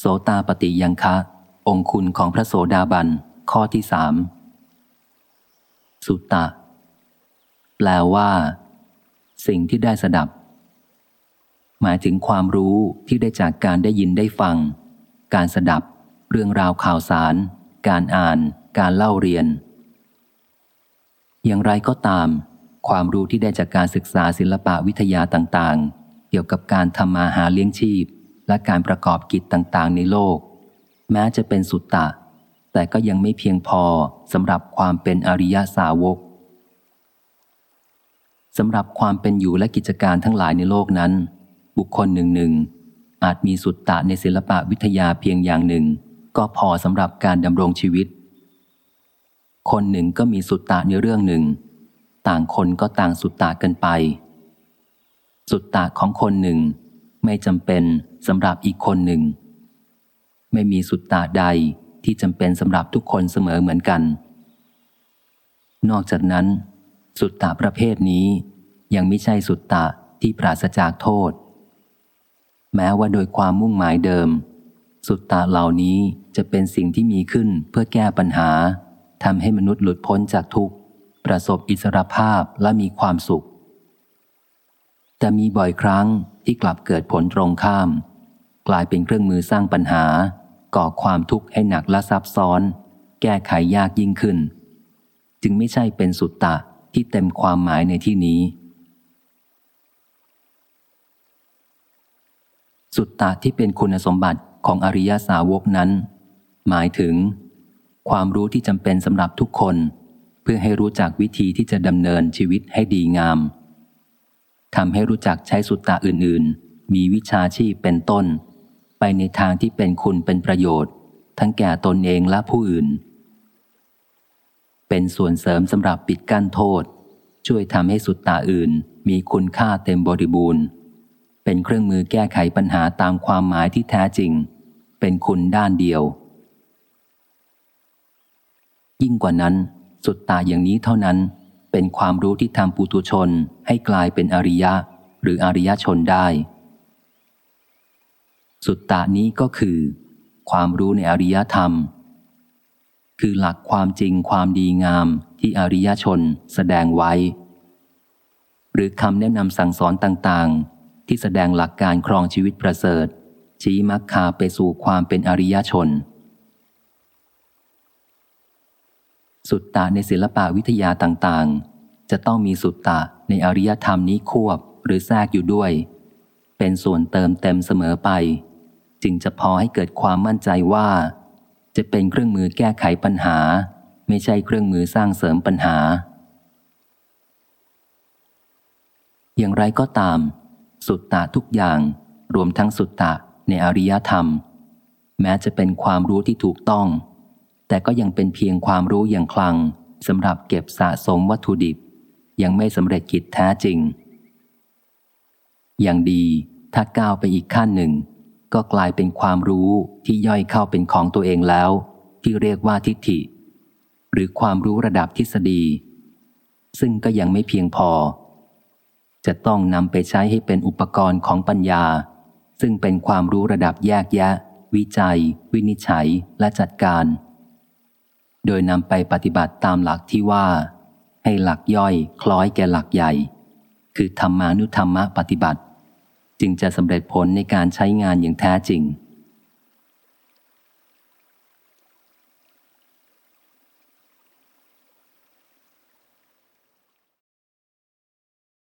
โสตาปฏิยังคะ องคุณของพระโสดาบัน ข้อที่สามสุตตะ แปลว่า สิ่งที่ได้สดับ หมายถึงความรู้ที่ได้จากการได้ยินได้ฟัง การสดับ เรื่องราวข่าวสาร การอ่าน การเล่าเรียน อย่างไรก็ตาม ความรู้ที่ได้จากการศึกษาศิลปะวิทยาต่าง ๆ เกี่ยวกับการทำมาหาเลี้ยงชีพ และการประกอบกิจต่างๆ ในโลก แม้จะเป็นสุตตะ แต่ก็ยังไม่เพียงพอสำหรับความเป็นอริยสาวกสำหรับความเป็นอยู่และกิจการทั้งหลายในโลกนั้น บุคคลหนึ่งหนึ่งอาจมีสุตตะในศิลปะวิทยาเพียงอย่างหนึ่ง ก็พอสำหรับการดำรงชีวิต คนหนึ่งก็มีสุตตะในเรื่องหนึ่ง ต่างคนก็ต่างสุตตะกันไป สุตตะของคนหนึ่ง ไม่จำเป็นสำหรับอีกคนหนึ่ง ไม่มีสุตตะใดที่จำเป็นสำหรับทุกคนเสมอเหมือนกัน นอกจากนั้น สุตตะประเภทนี้ยังไม่ใช่สุตตะที่ปราศจากโทษ แม้ว่าโดยความมุ่งหมายเดิม สุตตะเหล่านี้จะเป็นสิ่งที่มีขึ้นเพื่อแก้ปัญหาทำให้มนุษย์หลุดพ้นจากทุกข์ ประสบอิสรภาพและมีความสุข แต่มีบ่อยครั้ง ที่กลับเกิดผลตรงข้าม กลายเป็นเครื่องมือสร้างปัญหา ก่อความทุกข์ให้หนักและซับซ้อน แก้ไขยากยิ่งขึ้น จึงไม่ใช่เป็นสุตตะที่เต็มความหมายในที่นี้ สุตตะที่เป็นคุณสมบัติของอริยสาวกนั้น หมายถึง ความรู้ที่จำเป็นสำหรับทุกคน เพื่อให้รู้จักวิธีที่จะดำเนินชีวิตให้ดีงาม ทำให้รู้จักใช้สุตตะอื่นๆ มีวิชาชีพเป็นต้น ไปในทางที่เป็นคุณเป็นประโยชน์ ทั้งแก่ตนเองและผู้อื่น เป็นส่วนเสริมสำหรับปิดกั้นโทษ ช่วยทำให้สุตตะอื่น มีคุณค่าเต็มบริบูรณ์ เป็นเครื่องมือแก้ไขปัญหาตามความหมายที่แท้จริง เป็นคุณด้านเดียว ยิ่งกว่านั้น สุตตาอย่างนี้เท่านั้น เป็นความรู้ที่ทำปุถุชนให้กลายเป็นอริยะ หรืออริยชนได้ สุตตานี้ก็คือ ความรู้ในอริยธรรม คือหลักความจริงความดีงามที่อริยชนแสดงไว้ หรือคำแนะนำสั่งสอนต่างๆ ที่แสดงหลักการครองชีวิตประเสริฐ ชี้มักคาไปสู่ความเป็นอริยชน สุตตะในศิลปะวิทยาต่างๆ จะต้องมีสุตตะในอริยธรรมนี้ควบหรือแทรกอยู่ด้วย เป็นส่วนเติมเต็มเสมอไป จึงจะพอให้เกิดความมั่นใจว่า จะเป็นเครื่องมือแก้ไขปัญหา ไม่ใช่เครื่องมือสร้างเสริมปัญหา อย่างไรก็ตาม สุตตะทุกอย่าง รวมทั้งสุตตะในอริยธรรม แม้จะเป็นความรู้ที่ถูกต้อง แต่ก็ยังเป็นเพียงความรู้อย่างคลังสำหรับเก็บสะสมวัตถุดิบ ยังไม่สำเร็จกิจแท้จริง อย่างดีถ้าก้าวไปอีกขั้นหนึ่ง ก็กลายเป็นความรู้ที่ย่อยเข้าเป็นของตัวเองแล้ว ที่เรียกว่าทิฏฐิ หรือความรู้ระดับทฤษฎี ซึ่งก็ยังไม่เพียงพอ จะต้องนำไปใช้ให้เป็นอุปกรณ์ของปัญญา ซึ่งเป็นความรู้ระดับแยกแยะ วิจัย วินิจฉัยและจัดการ โดยนำไปปฏิบัติตามหลักที่ว่า ให้หลักย่อยคล้อยแก่หลักใหญ่ คือธรรมานุธรรมะปฏิบัติ จึงจะสำเร็จผลในการใช้งานอย่างแท้จริง